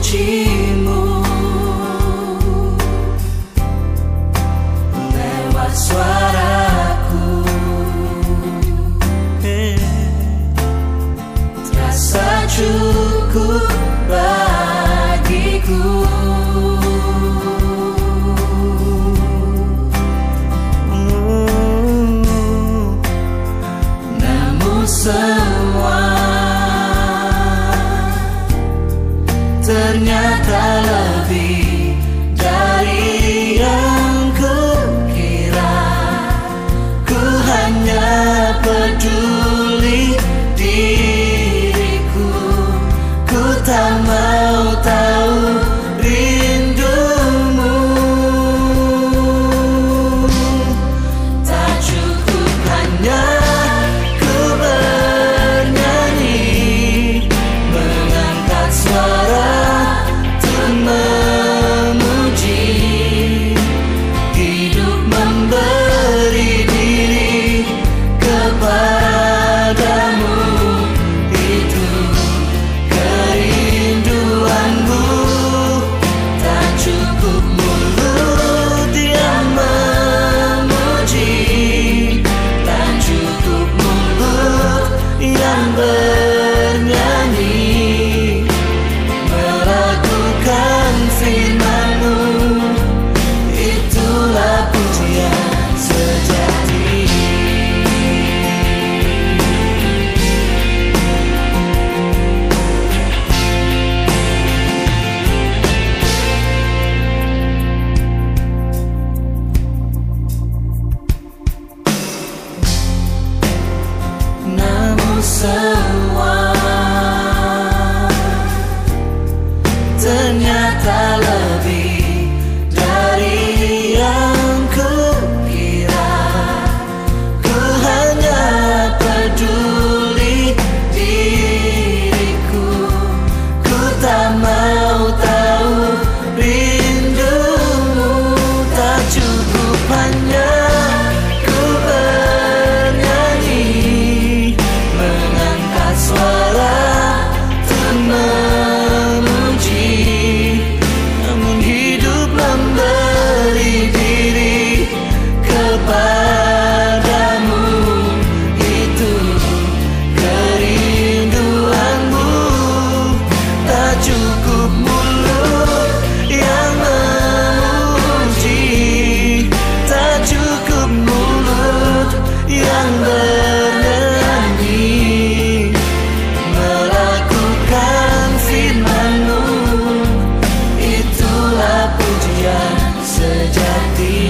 chi ternyata lebih dari see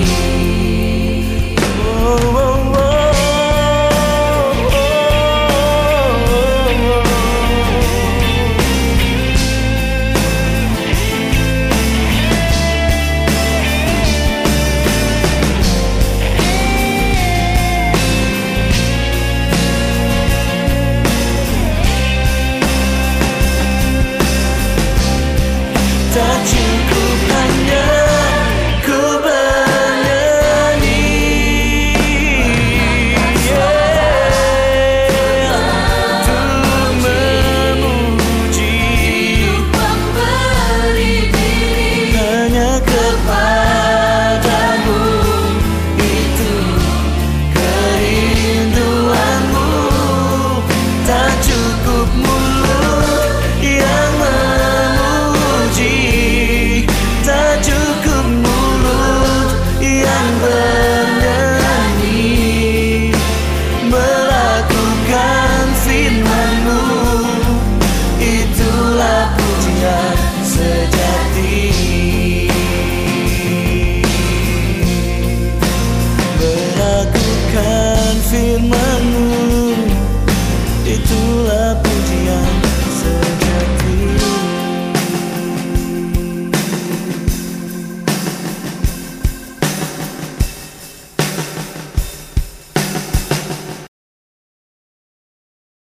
firmando.